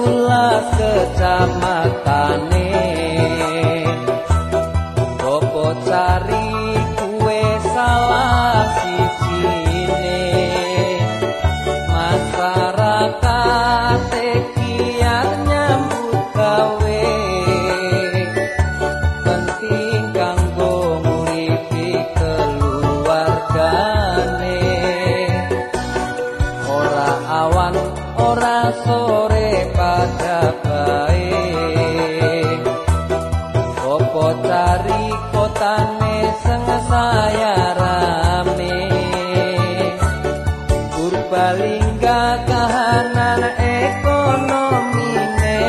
pula kecamatan. Seng saya rame. Purbalingga kahanan ekonomine.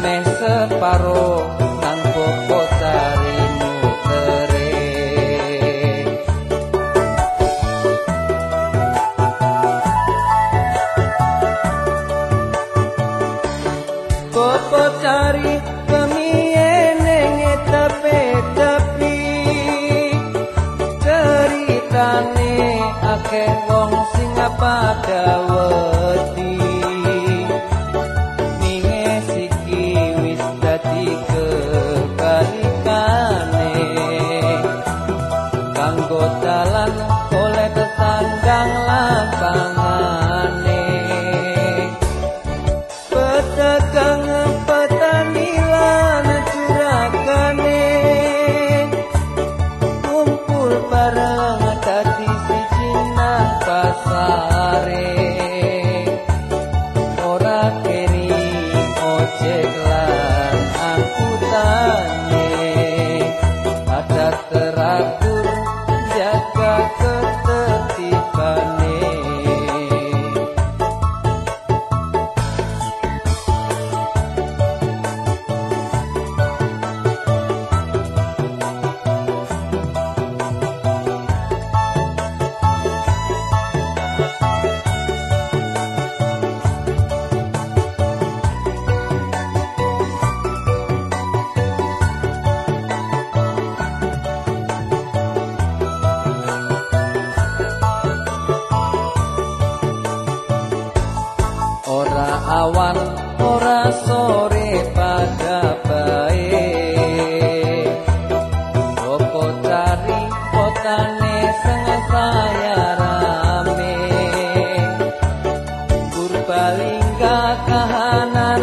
Meh separo akeh wong sing pada wedi awan ora sore pada baik opo cari kotane seng saya rame? Purbalingga kahanan